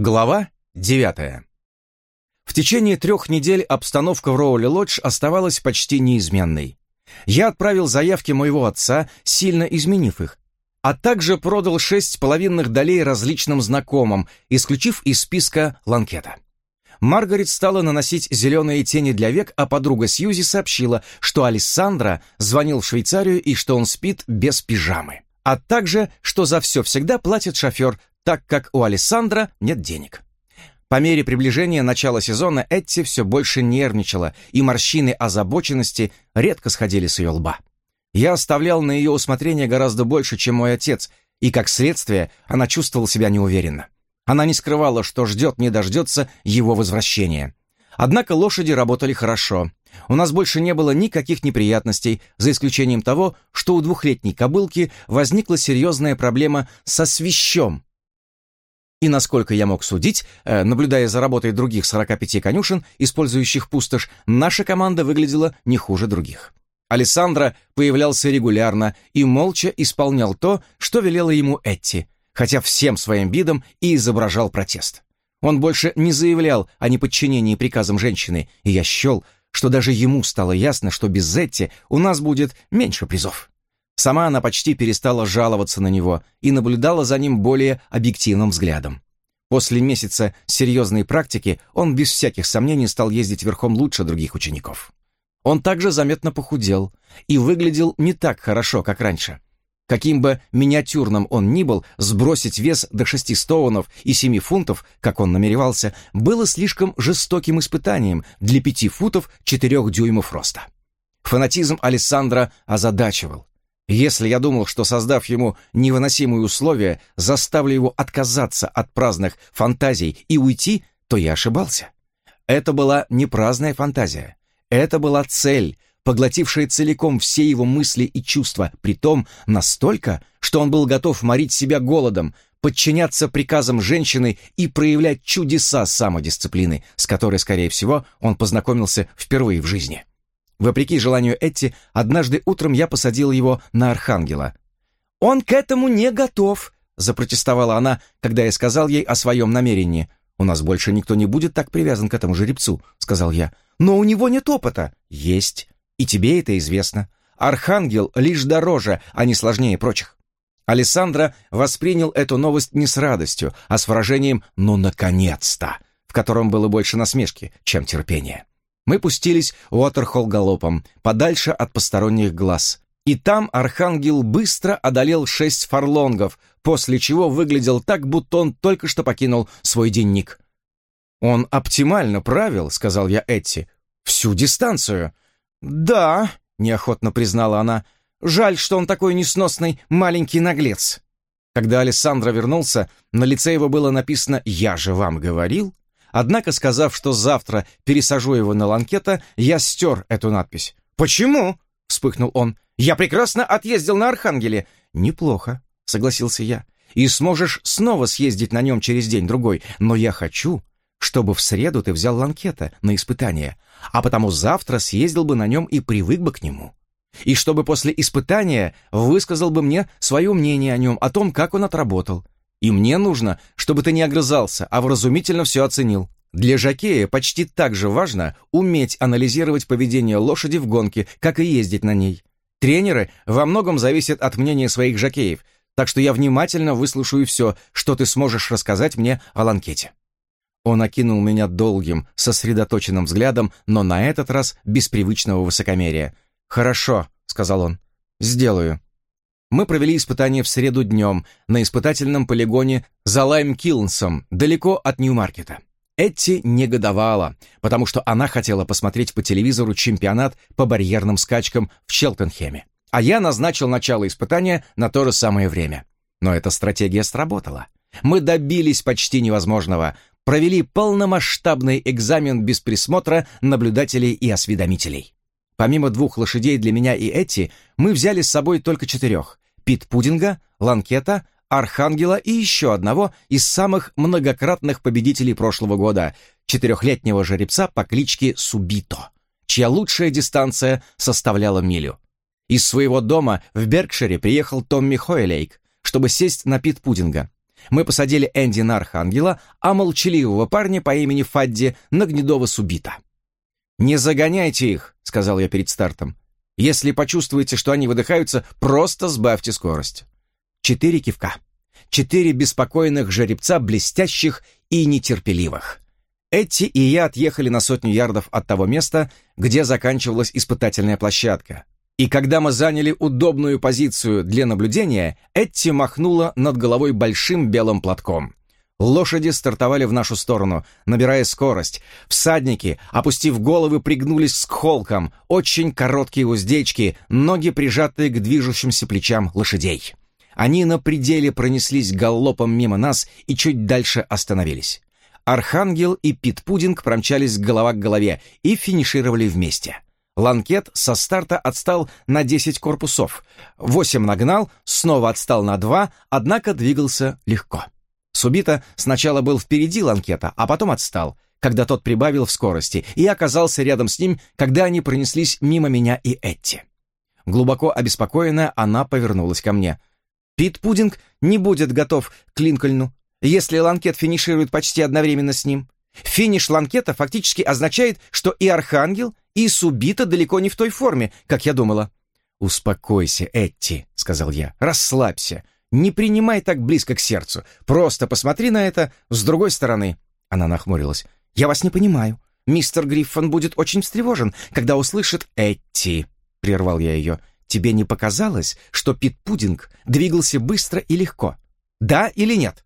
Глава 9. В течение трех недель обстановка в Роули-Лодж оставалась почти неизменной. Я отправил заявки моего отца, сильно изменив их, а также продал шесть половинных долей различным знакомым, исключив из списка Ланкета. Маргарет стала наносить зеленые тени для век, а подруга Сьюзи сообщила, что Алессандро звонил в Швейцарию и что он спит без пижамы, а также, что за все всегда платит шофер, так как у Александра нет денег. По мере приближения начала сезона Этти все больше нервничала, и морщины озабоченности редко сходили с ее лба. Я оставлял на ее усмотрение гораздо больше, чем мой отец, и, как следствие, она чувствовала себя неуверенно. Она не скрывала, что ждет не дождется его возвращения. Однако лошади работали хорошо. У нас больше не было никаких неприятностей, за исключением того, что у двухлетней кобылки возникла серьезная проблема со свищом, и насколько я мог судить, э, наблюдая за работой других 45 конюшен, использующих пустошь, наша команда выглядела не хуже других. Алессандро появлялся регулярно и молча исполнял то, что велела ему Этти, хотя всем своим видом и изображал протест. Он больше не заявлял о неподчинении приказам женщины, и я счел, что даже ему стало ясно, что без Этти у нас будет меньше призов. Сама она почти перестала жаловаться на него и наблюдала за ним более объективным взглядом. После месяца серьезной практики он без всяких сомнений стал ездить верхом лучше других учеников. Он также заметно похудел и выглядел не так хорошо, как раньше. Каким бы миниатюрным он ни был, сбросить вес до шести стоунов и семи фунтов, как он намеревался, было слишком жестоким испытанием для пяти футов четырех дюймов роста. Фанатизм Александра озадачивал. Если я думал, что создав ему невыносимые условия, заставлю его отказаться от праздных фантазий и уйти, то я ошибался. Это была не праздная фантазия. Это была цель, поглотившая целиком все его мысли и чувства, притом настолько, что он был готов морить себя голодом, подчиняться приказам женщины и проявлять чудеса самодисциплины, с которой, скорее всего, он познакомился впервые в жизни. Вопреки желанию Этти, однажды утром я посадил его на Архангела. «Он к этому не готов», — запротестовала она, когда я сказал ей о своем намерении. «У нас больше никто не будет так привязан к этому жеребцу», — сказал я. «Но у него нет опыта». «Есть. И тебе это известно. Архангел лишь дороже, а не сложнее прочих». Алессандро воспринял эту новость не с радостью, а с выражением «ну, наконец-то», в котором было больше насмешки, чем терпения. Мы пустились Уотерхолл галопом, подальше от посторонних глаз. И там Архангел быстро одолел шесть фарлонгов, после чего выглядел так, будто он только что покинул свой денник. «Он оптимально правил», — сказал я Этти. «Всю дистанцию». «Да», — неохотно признала она. «Жаль, что он такой несносный маленький наглец». Когда Александра вернулся, на лице его было написано «Я же вам говорил». Однако, сказав, что завтра пересажу его на ланкета, я стер эту надпись. «Почему?» — вспыхнул он. «Я прекрасно отъездил на Архангеле». «Неплохо», — согласился я. «И сможешь снова съездить на нем через день-другой. Но я хочу, чтобы в среду ты взял ланкета на испытание, а потому завтра съездил бы на нем и привык бы к нему. И чтобы после испытания высказал бы мне свое мнение о нем, о том, как он отработал. И мне нужно, чтобы ты не огрызался, а вразумительно все оценил. Для жокея почти так же важно уметь анализировать поведение лошади в гонке, как и ездить на ней. Тренеры во многом зависят от мнения своих жокеев, так что я внимательно выслушаю все, что ты сможешь рассказать мне о ланкете». Он окинул меня долгим, сосредоточенным взглядом, но на этот раз без привычного высокомерия. «Хорошо», — сказал он, — «сделаю». Мы провели испытание в среду днем на испытательном полигоне за Лайм-Килнсом, далеко от Нью-Маркета. Этти негодовала, потому что она хотела посмотреть по телевизору чемпионат по барьерным скачкам в Челтенхеме. А я назначил начало испытания на то же самое время. Но эта стратегия сработала. Мы добились почти невозможного, провели полномасштабный экзамен без присмотра наблюдателей и осведомителей. Помимо двух лошадей для меня и Эти, мы взяли с собой только четырех. Пит Пудинга, Ланкета, Архангела и еще одного из самых многократных победителей прошлого года, четырехлетнего жеребца по кличке Субито, чья лучшая дистанция составляла милю. Из своего дома в Беркшире приехал Томми Хойлейк, чтобы сесть на Пит Пудинга. Мы посадили Энди на Архангела, а молчаливого парня по имени Фадди на Гнедого Субита. «Не загоняйте их», — сказал я перед стартом. «Если почувствуете, что они выдыхаются, просто сбавьте скорость». Четыре кивка. Четыре беспокойных жеребца, блестящих и нетерпеливых. Эти и я отъехали на сотню ярдов от того места, где заканчивалась испытательная площадка. И когда мы заняли удобную позицию для наблюдения, Этти махнула над головой большим белым платком. Лошади стартовали в нашу сторону, набирая скорость. Всадники, опустив головы, пригнулись к холкам, очень короткие уздечки, ноги прижатые к движущимся плечам лошадей. Они на пределе пронеслись галопом мимо нас и чуть дальше остановились. Архангел и Пит Пудинг промчались голова к голове и финишировали вместе. Ланкет со старта отстал на 10 корпусов, 8 нагнал, снова отстал на 2, однако двигался легко. Субита сначала был впереди Ланкета, а потом отстал, когда тот прибавил в скорости, и оказался рядом с ним, когда они пронеслись мимо меня и Этти. Глубоко обеспокоенная, она повернулась ко мне. «Пит Пудинг не будет готов к Линкольну, если Ланкет финиширует почти одновременно с ним. Финиш Ланкета фактически означает, что и Архангел, и Субита далеко не в той форме, как я думала». «Успокойся, Этти», — сказал я, — «расслабься. Не принимай так близко к сердцу. Просто посмотри на это с другой стороны». Она нахмурилась. «Я вас не понимаю. Мистер Гриффон будет очень встревожен, когда услышит Этти», — прервал я ее. «Тебе не показалось, что Пит Пудинг двигался быстро и легко? Да или нет?»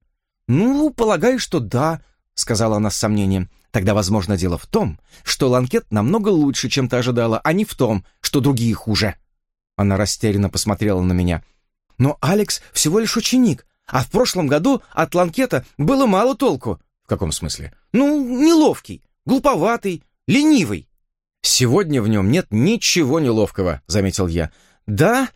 «Ну, полагаю, что да», — сказала она с сомнением. «Тогда, возможно, дело в том, что Ланкет намного лучше, чем ты ожидала, а не в том, что другие хуже». Она растерянно посмотрела на меня. Но Алекс всего лишь ученик, а в прошлом году от Ланкета было мало толку. В каком смысле? Ну, неловкий, глуповатый, ленивый. Сегодня в нем нет ничего неловкого, заметил я. Да?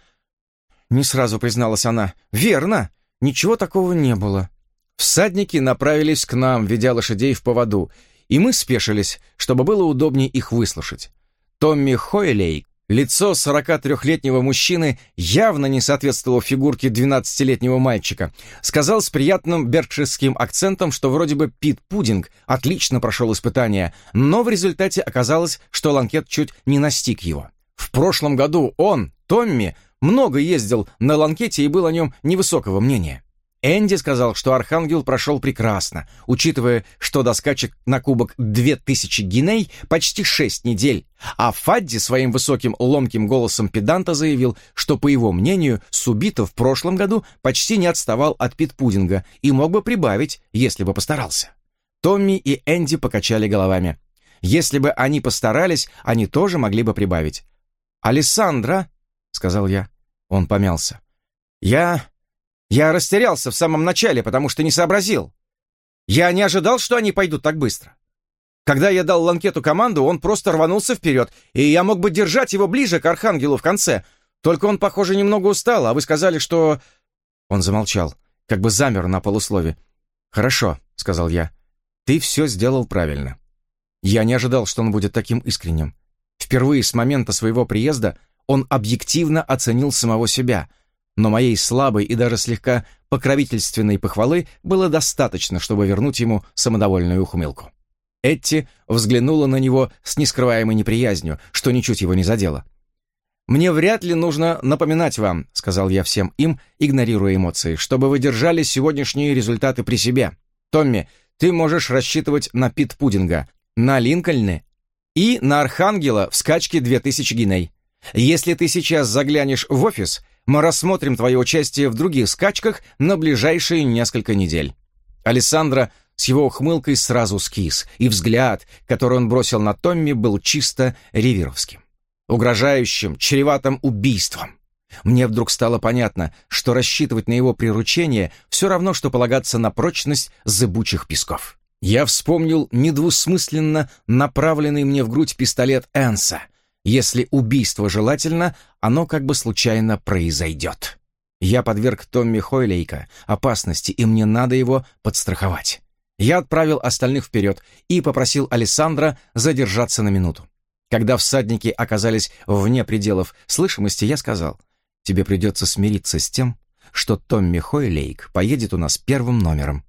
Не сразу призналась она. Верно, ничего такого не было. Всадники направились к нам, ведя лошадей в поводу, и мы спешились, чтобы было удобнее их выслушать. Томми Хойлей Лицо 43-летнего мужчины явно не соответствовало фигурке 12-летнего мальчика. Сказал с приятным беркширским акцентом, что вроде бы Пит Пудинг отлично прошел испытание, но в результате оказалось, что Ланкет чуть не настиг его. В прошлом году он, Томми, много ездил на Ланкете и был о нем невысокого мнения. Энди сказал, что Архангел прошел прекрасно, учитывая, что до скачек на кубок 2000 гиней почти 6 недель, а Фадди своим высоким ломким голосом педанта заявил, что, по его мнению, Субита в прошлом году почти не отставал от Питпудинга и мог бы прибавить, если бы постарался. Томми и Энди покачали головами. Если бы они постарались, они тоже могли бы прибавить. «Алессандра», — сказал я. Он помялся. «Я я растерялся в самом начале, потому что не сообразил. Я не ожидал, что они пойдут так быстро. Когда я дал Ланкету команду, он просто рванулся вперед, и я мог бы держать его ближе к Архангелу в конце. Только он, похоже, немного устал, а вы сказали, что...» Он замолчал, как бы замер на полуслове. «Хорошо», — сказал я. «Ты все сделал правильно». Я не ожидал, что он будет таким искренним. Впервые с момента своего приезда он объективно оценил самого себя — но моей слабой и даже слегка покровительственной похвалы было достаточно, чтобы вернуть ему самодовольную ухмылку. Этти взглянула на него с нескрываемой неприязнью, что ничуть его не задело. «Мне вряд ли нужно напоминать вам», — сказал я всем им, игнорируя эмоции, «чтобы вы держали сегодняшние результаты при себе. Томми, ты можешь рассчитывать на Пит Пудинга, на Линкольны и на Архангела в скачке 2000 гиней. Если ты сейчас заглянешь в офис, мы рассмотрим твое участие в других скачках на ближайшие несколько недель». Александра с его ухмылкой сразу скис, и взгляд, который он бросил на Томми, был чисто ревировским. Угрожающим, чреватым убийством. Мне вдруг стало понятно, что рассчитывать на его приручение все равно, что полагаться на прочность зыбучих песков. Я вспомнил недвусмысленно направленный мне в грудь пистолет Энса — если убийство желательно, оно как бы случайно произойдет. Я подверг Томми Хойлейка опасности, и мне надо его подстраховать. Я отправил остальных вперед и попросил Александра задержаться на минуту. Когда всадники оказались вне пределов слышимости, я сказал, «Тебе придется смириться с тем, что Томми Хойлейк поедет у нас первым номером.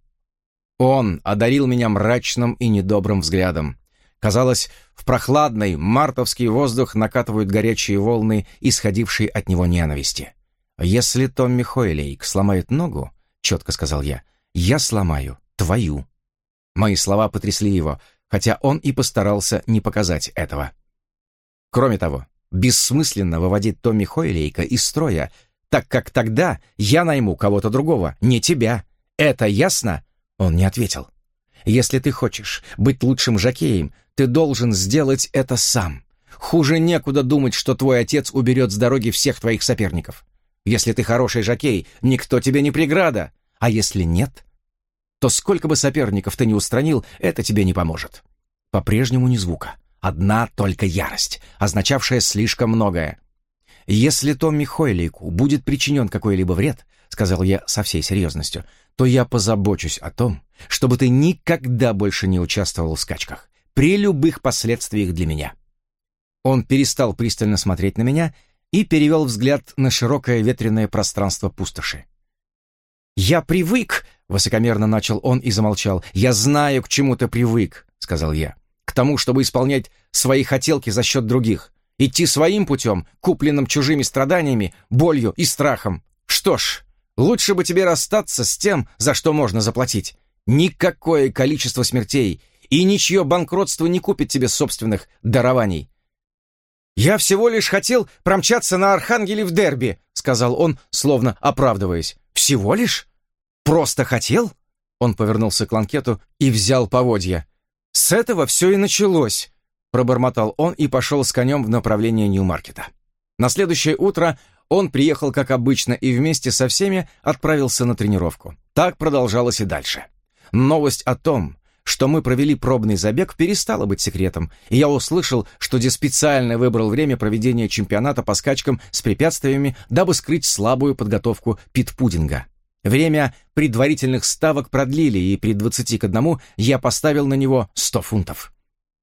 Он одарил меня мрачным и недобрым взглядом. Казалось, в прохладный мартовский воздух накатывают горячие волны, исходившие от него ненависти. «Если Томми Хойлейк сломает ногу, — четко сказал я, — я сломаю твою». Мои слова потрясли его, хотя он и постарался не показать этого. Кроме того, бессмысленно выводить Томми Хойлейка из строя, так как тогда я найму кого-то другого, не тебя. Это ясно?» Он не ответил. «Если ты хочешь быть лучшим жокеем, ты должен сделать это сам. Хуже некуда думать, что твой отец уберет с дороги всех твоих соперников. Если ты хороший жокей, никто тебе не преграда. А если нет, то сколько бы соперников ты ни устранил, это тебе не поможет. По-прежнему ни звука. Одна только ярость, означавшая слишком многое. «Если Томми Хойлейку будет причинен какой-либо вред, — сказал я со всей серьезностью, — то я позабочусь о том, чтобы ты никогда больше не участвовал в скачках, при любых последствиях для меня». Он перестал пристально смотреть на меня и перевел взгляд на широкое ветреное пространство пустоши. «Я привык!» — высокомерно начал он и замолчал. «Я знаю, к чему ты привык», — сказал я. «К тому, чтобы исполнять свои хотелки за счет других идти своим путем, купленным чужими страданиями, болью и страхом. Что ж, лучше бы тебе расстаться с тем, за что можно заплатить. Никакое количество смертей и ничье банкротство не купит тебе собственных дарований. «Я всего лишь хотел промчаться на Архангеле в дерби», сказал он, словно оправдываясь. «Всего лишь? Просто хотел?» Он повернулся к ланкету и взял поводья. «С этого все и началось. Пробормотал он и пошел с конем в направлении Нью-Маркета. На следующее утро он приехал, как обычно, и вместе со всеми отправился на тренировку. Так продолжалось и дальше. Новость о том, что мы провели пробный забег, перестала быть секретом, и я услышал, что Ди специально выбрал время проведения чемпионата по скачкам с препятствиями, дабы скрыть слабую подготовку питпудинга. Время предварительных ставок продлили, и при 20 к 1 я поставил на него 100 фунтов.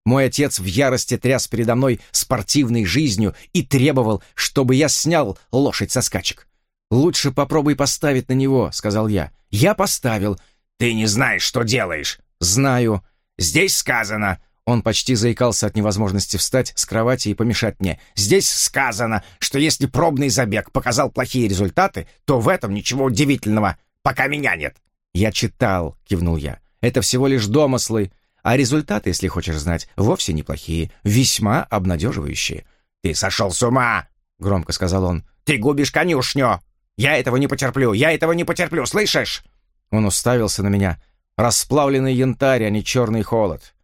Мой отец в ярости тряс передо мной спортивной жизнью и требовал, чтобы я снял лошадь со скачек. «Лучше попробуй поставить на него», — сказал я. «Я поставил». «Ты не знаешь, что делаешь». «Знаю». «Здесь сказано». Он почти заикался от невозможности встать с кровати и помешать мне. «Здесь сказано, что если пробный забег показал плохие результаты, то в этом ничего удивительного, пока меня нет». «Я читал», — кивнул я. «Это всего лишь домыслы. А результаты, если хочешь знать, вовсе неплохие, весьма обнадеживающие. «Ты сошел с ума!» — громко сказал он. «Ты губишь конюшню! Я этого не потерплю! Я этого не потерплю! Слышишь?» Он уставился на меня. Расплавленный янтарь, а не черный холод.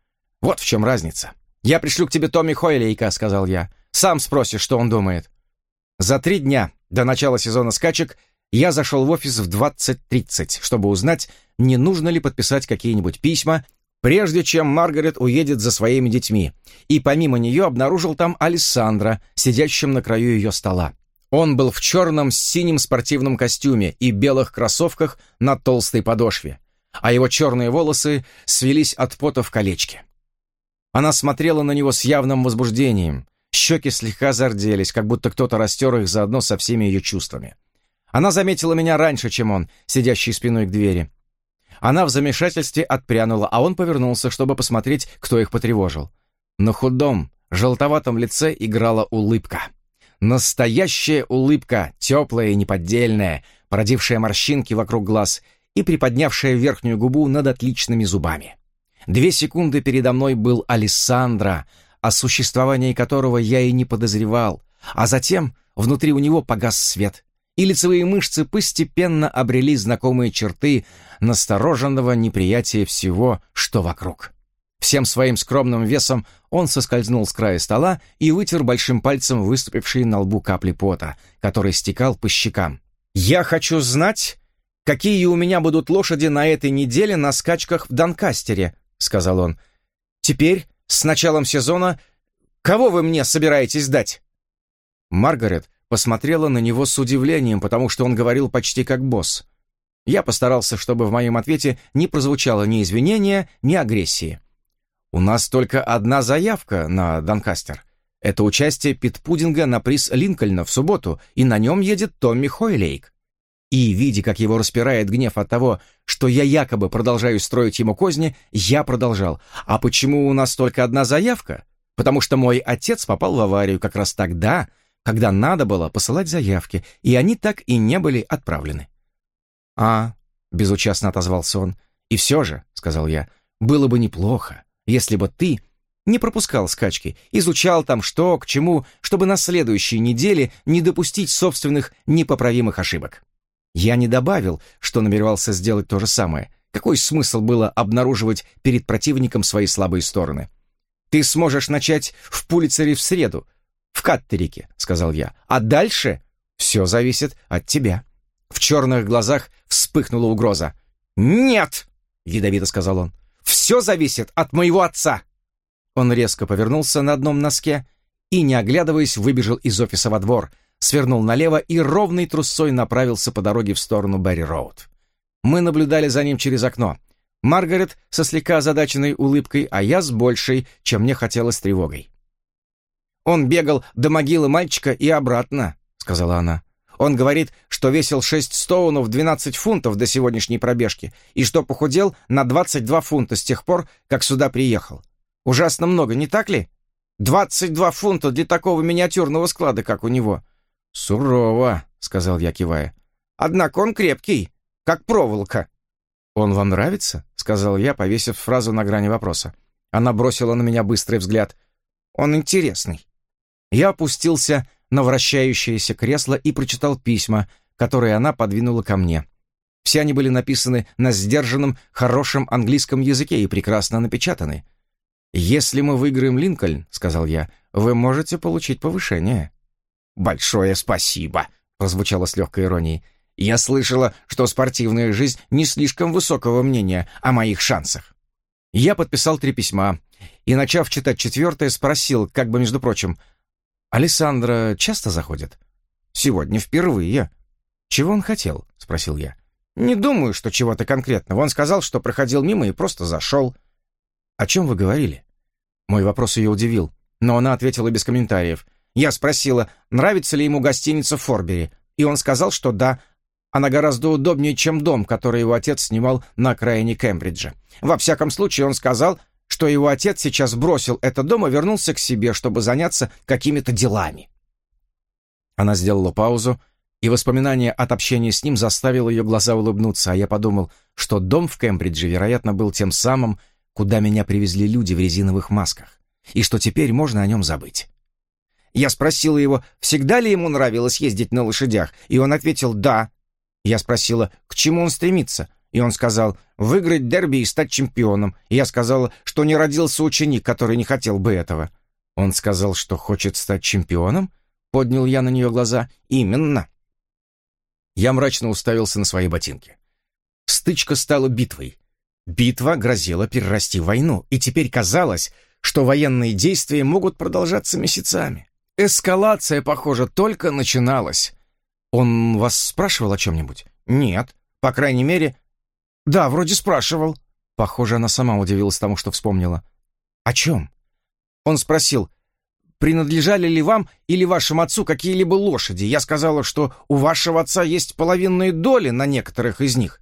«Вот в чем разница. Я пришлю к тебе Томми Хойлейка», — сказал я. «Сам спросишь, что он думает». За три дня до начала сезона скачек я зашел в офис в 20.30, чтобы узнать, не нужно ли подписать какие-нибудь письма прежде чем Маргарет уедет за своими детьми, и помимо нее обнаружил там Алессандра, сидящим на краю ее стола. Он был в черном с синим спортивном костюме и белых кроссовках на толстой подошве, а его черные волосы свелись от пота в колечке. Она смотрела на него с явным возбуждением, щеки слегка зарделись, как будто кто-то растер их заодно со всеми ее чувствами. Она заметила меня раньше, чем он, сидящий спиной к двери. Она в замешательстве отпрянула, а он повернулся, чтобы посмотреть, кто их потревожил. На худом, желтоватом лице играла улыбка. Настоящая улыбка, теплая и неподдельная, породившая морщинки вокруг глаз и приподнявшая верхнюю губу над отличными зубами. Две секунды передо мной был Алессандро, о существовании которого я и не подозревал, а затем внутри у него погас свет, и лицевые мышцы постепенно обрели знакомые черты настороженного неприятия всего, что вокруг. Всем своим скромным весом он соскользнул с края стола и вытер большим пальцем выступившие на лбу капли пота, который стекал по щекам. «Я хочу знать, какие у меня будут лошади на этой неделе на скачках в Донкастере», — сказал он. «Теперь, с началом сезона, кого вы мне собираетесь дать?» Маргарет посмотрела на него с удивлением, потому что он говорил почти как босс. Я постарался, чтобы в моем ответе не прозвучало ни извинения, ни агрессии. «У нас только одна заявка на Донкастер. Это участие Питпудинга на приз Линкольна в субботу, и на нем едет Томми Хойлейк». И, видя, как его распирает гнев от того, что я якобы продолжаю строить ему козни, я продолжал. «А почему у нас только одна заявка? Потому что мой отец попал в аварию как раз тогда, когда надо было посылать заявки, и они так и не были отправлены». «А», — безучастно отозвался он, — «и все же», — сказал я, — «было бы неплохо, если бы ты не пропускал скачки, изучал там что, к чему, чтобы на следующей неделе не допустить собственных непоправимых ошибок». Я не добавил, что намеревался сделать то же самое. Какой смысл было обнаруживать перед противником свои слабые стороны? «Ты сможешь начать в Пулицере в среду, в Каттерике», — сказал я. «А дальше все зависит от тебя». В черных глазах вспыхнула угроза. «Нет!» — ядовито сказал он. «Все зависит от моего отца!» Он резко повернулся на одном носке и, не оглядываясь, выбежал из офиса во двор, свернул налево и ровной трусцой направился по дороге в сторону Берри-Роуд. Мы наблюдали за ним через окно. Маргарет со слегка озадаченной улыбкой, а я с большей, чем мне хотелось тревогой. «Он бегал до могилы мальчика и обратно», — сказала она. «Он говорит, что весил 6 стоунов 12 фунтов до сегодняшней пробежки и что похудел на 22 фунта с тех пор, как сюда приехал. Ужасно много, не так ли? 22 фунта для такого миниатюрного склада, как у него. «Сурово», — сказал я, кивая. «Однако он крепкий, как проволока». «Он вам нравится?» — сказал я, повесив фразу на грани вопроса. Она бросила на меня быстрый взгляд. «Он интересный». Я опустился на вращающееся кресло и прочитал письма, которые она подвинула ко мне. Все они были написаны на сдержанном, хорошем английском языке и прекрасно напечатаны. «Если мы выиграем Линкольн», — сказал я, — «вы можете получить повышение». «Большое спасибо», — прозвучало с легкой иронией. «Я слышала, что спортивная жизнь не слишком высокого мнения о моих шансах». Я подписал три письма и, начав читать четвертое, спросил, как бы между прочим, «Александра часто заходит?» «Сегодня впервые». «Чего он хотел?» — спросил я. «Не думаю, что чего-то конкретного. Он сказал, что проходил мимо и просто зашел». «О чем вы говорили?» Мой вопрос ее удивил, но она ответила без комментариев — я спросила, нравится ли ему гостиница в Форбери, и он сказал, что да, она гораздо удобнее, чем дом, который его отец снимал на окраине Кембриджа. Во всяком случае, он сказал, что его отец сейчас бросил этот дом и вернулся к себе, чтобы заняться какими-то делами. Она сделала паузу, и воспоминание от общения с ним заставило ее глаза улыбнуться, а я подумал, что дом в Кембридже, вероятно, был тем самым, куда меня привезли люди в резиновых масках, и что теперь можно о нем забыть. Я спросила его, всегда ли ему нравилось ездить на лошадях, и он ответил «да». Я спросила, к чему он стремится, и он сказал «выиграть дерби и стать чемпионом». И я сказала, что не родился ученик, который не хотел бы этого. Он сказал, что хочет стать чемпионом? Поднял я на нее глаза. «Именно». Я мрачно уставился на свои ботинки. Стычка стала битвой. Битва грозила перерасти в войну, и теперь казалось, что военные действия могут продолжаться месяцами. Эскалация, похоже, только начиналась. Он вас спрашивал о чем-нибудь? Нет. По крайней мере... Да, вроде спрашивал. Похоже, она сама удивилась тому, что вспомнила. О чем? Он спросил, принадлежали ли вам или вашему отцу какие-либо лошади. Я сказала, что у вашего отца есть половинные доли на некоторых из них.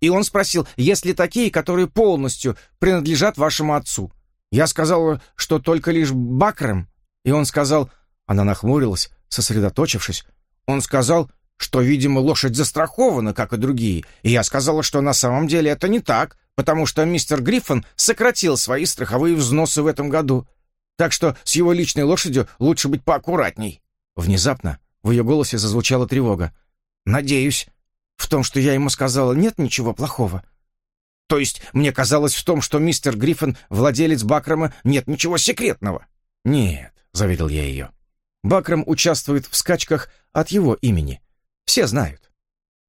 И он спросил, есть ли такие, которые полностью принадлежат вашему отцу. Я сказала, что только лишь Бакрем. И он сказал, она нахмурилась, сосредоточившись. Он сказал, что, видимо, лошадь застрахована, как и другие, и я сказала, что на самом деле это не так, потому что мистер Гриффин сократил свои страховые взносы в этом году. Так что с его личной лошадью лучше быть поаккуратней. Внезапно в ее голосе зазвучала тревога. «Надеюсь, в том, что я ему сказала, нет ничего плохого». «То есть мне казалось в том, что мистер Гриффин, владелец Бакрома, нет ничего секретного?» «Нет», — заверил я ее. Бакрам участвует в скачках от его имени. Все знают.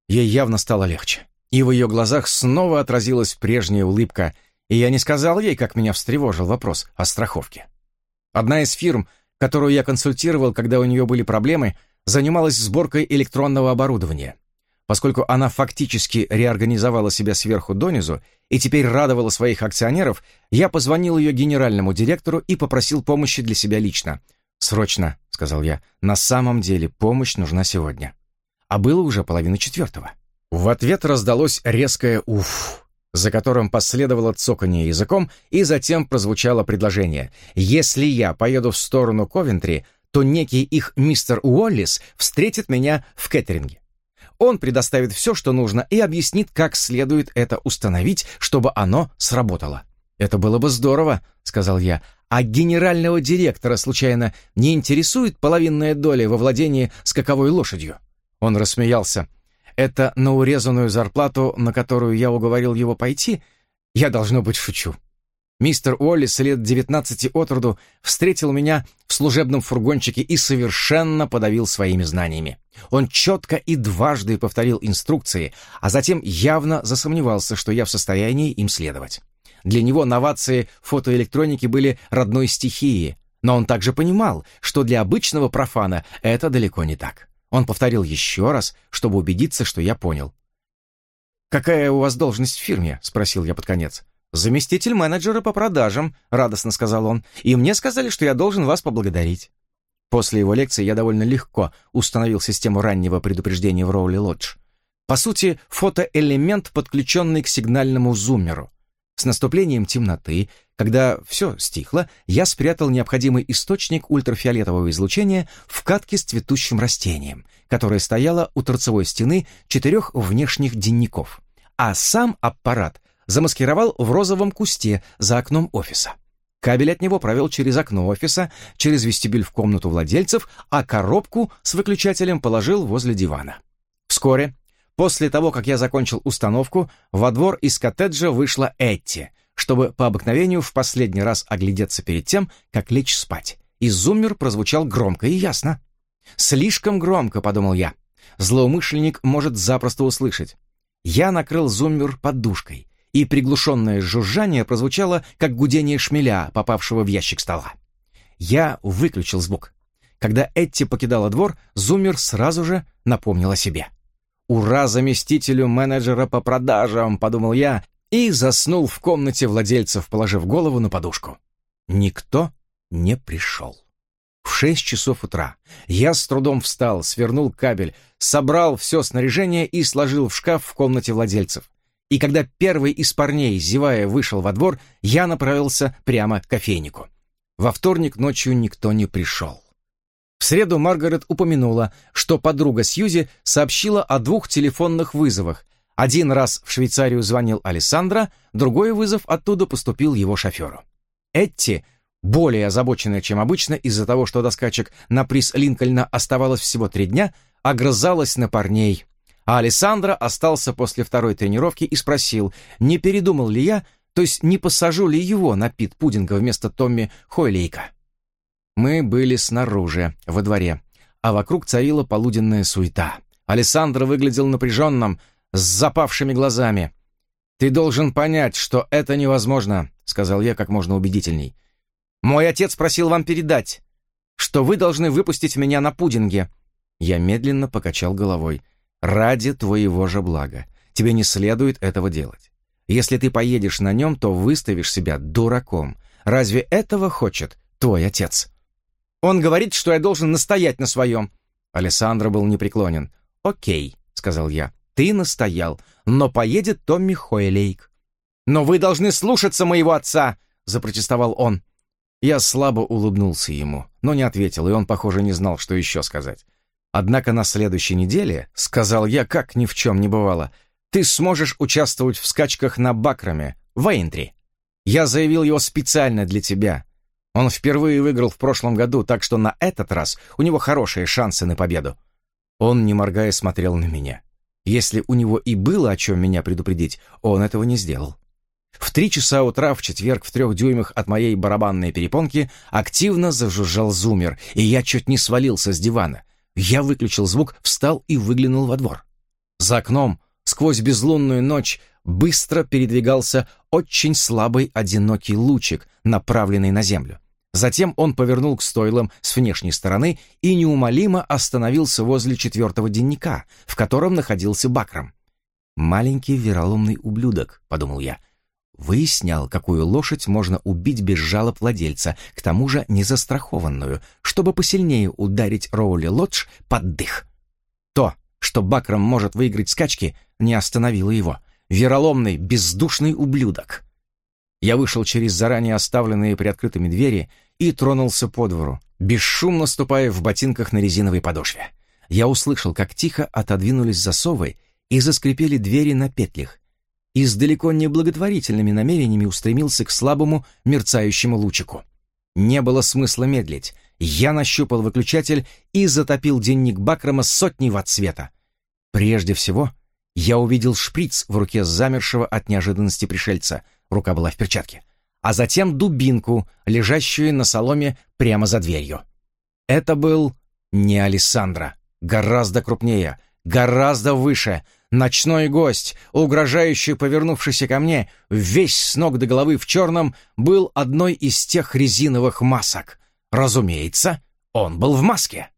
Ей явно стало легче. И в ее глазах снова отразилась прежняя улыбка, и я не сказал ей, как меня встревожил вопрос о страховке. Одна из фирм, которую я консультировал, когда у нее были проблемы, занималась сборкой электронного оборудования. Поскольку она фактически реорганизовала себя сверху донизу и теперь радовала своих акционеров, я позвонил ее генеральному директору и попросил помощи для себя лично. «Срочно», — сказал я, — «на самом деле помощь нужна сегодня». А было уже половина четвертого. В ответ раздалось резкое «уф», за которым последовало цоканье языком, и затем прозвучало предложение. «Если я поеду в сторону Ковентри, то некий их мистер Уоллис встретит меня в кеттеринге. Он предоставит все, что нужно, и объяснит, как следует это установить, чтобы оно сработало». «Это было бы здорово», — сказал я. «А генерального директора, случайно, не интересует половинная доля во владении скаковой лошадью?» Он рассмеялся. Это на урезанную зарплату, на которую я уговорил его пойти? Я, должно быть, шучу. Мистер Уоллис лет девятнадцати от роду встретил меня в служебном фургончике и совершенно подавил своими знаниями. Он четко и дважды повторил инструкции, а затем явно засомневался, что я в состоянии им следовать. Для него новации фотоэлектроники были родной стихией, но он также понимал, что для обычного профана это далеко не так. Он повторил еще раз, чтобы убедиться, что я понял. «Какая у вас должность в фирме?» — спросил я под конец. «Заместитель менеджера по продажам», — радостно сказал он. «И мне сказали, что я должен вас поблагодарить». После его лекции я довольно легко установил систему раннего предупреждения в Роули Лодж. По сути, фотоэлемент, подключенный к сигнальному зуммеру. С наступлением темноты, когда все стихло, я спрятал необходимый источник ультрафиолетового излучения в катке с цветущим растением, которое стояло у торцевой стены четырех внешних денников, а сам аппарат замаскировал в розовом кусте за окном офиса. Кабель от него провел через окно офиса, через вестибюль в комнату владельцев, а коробку с выключателем положил возле дивана. Вскоре После того, как я закончил установку, во двор из коттеджа вышла Этти, чтобы по обыкновению в последний раз оглядеться перед тем, как лечь спать. И зуммер прозвучал громко и ясно. «Слишком громко», — подумал я. Злоумышленник может запросто услышать. Я накрыл зуммер подушкой, и приглушенное жужжание прозвучало, как гудение шмеля, попавшего в ящик стола. Я выключил звук. Когда Этти покидала двор, зуммер сразу же напомнил о себе. «Ура заместителю менеджера по продажам», — подумал я, и заснул в комнате владельцев, положив голову на подушку. Никто не пришел. В шесть часов утра я с трудом встал, свернул кабель, собрал все снаряжение и сложил в шкаф в комнате владельцев. И когда первый из парней, зевая, вышел во двор, я направился прямо к кофейнику. Во вторник ночью никто не пришел. В среду Маргарет упомянула, что подруга Сьюзи сообщила о двух телефонных вызовах. Один раз в Швейцарию звонил Алессандро, другой вызов оттуда поступил его шоферу. Этти, более озабоченная, чем обычно, из-за того, что до скачек на приз Линкольна оставалось всего три дня, огрызалась на парней. А Алессандро остался после второй тренировки и спросил, не передумал ли я, то есть не посажу ли его на пит пудинга вместо Томми Хойлейка. Мы были снаружи, во дворе, а вокруг царила полуденная суета. Александр выглядел напряженным, с запавшими глазами. «Ты должен понять, что это невозможно», — сказал я как можно убедительней. «Мой отец просил вам передать, что вы должны выпустить меня на пудинге». Я медленно покачал головой. «Ради твоего же блага. Тебе не следует этого делать. Если ты поедешь на нем, то выставишь себя дураком. Разве этого хочет твой отец?» Он говорит, что я должен настоять на своем». Алессандро был непреклонен. «Окей», — сказал я, — «ты настоял, но поедет Томми Хойлейк». «Но вы должны слушаться моего отца», — запротестовал он. Я слабо улыбнулся ему, но не ответил, и он, похоже, не знал, что еще сказать. Однако на следующей неделе, — сказал я, как ни в чем не бывало, — ты сможешь участвовать в скачках на Бакраме, в Эйнтри. Я заявил его специально для тебя. Он впервые выиграл в прошлом году, так что на этот раз у него хорошие шансы на победу. Он, не моргая, смотрел на меня. Если у него и было о чем меня предупредить, он этого не сделал. В три часа утра в четверг в трех дюймах от моей барабанной перепонки активно зажужжал зумер, и я чуть не свалился с дивана. Я выключил звук, встал и выглянул во двор. За окном, сквозь безлунную ночь, быстро передвигался очень слабый одинокий лучик, направленный на землю. Затем он повернул к стойлам с внешней стороны и неумолимо остановился возле четвертого денника, в котором находился Бакрам. «Маленький вероломный ублюдок», — подумал я. Выяснял, какую лошадь можно убить без жалоб владельца, к тому же незастрахованную, чтобы посильнее ударить Роули Лодж под дых. То, что Бакрам может выиграть скачки, не остановило его. Вероломный, бездушный ублюдок. Я вышел через заранее оставленные приоткрытыми двери и тронулся по двору, бесшумно ступая в ботинках на резиновой подошве. Я услышал, как тихо отодвинулись засовы и заскрипели двери на петлях, и с далеко не благотворительными намерениями устремился к слабому мерцающему лучику. Не было смысла медлить. Я нащупал выключатель и затопил денник Бакрама сотней ватт света. Прежде всего, я увидел шприц в руке замершего от неожиданности пришельца, рука была в перчатке, а затем дубинку, лежащую на соломе прямо за дверью. Это был не Алессандро, гораздо крупнее, гораздо выше, Ночной гость, угрожающий повернувшийся ко мне, весь с ног до головы в черном, был одной из тех резиновых масок. Разумеется, он был в маске.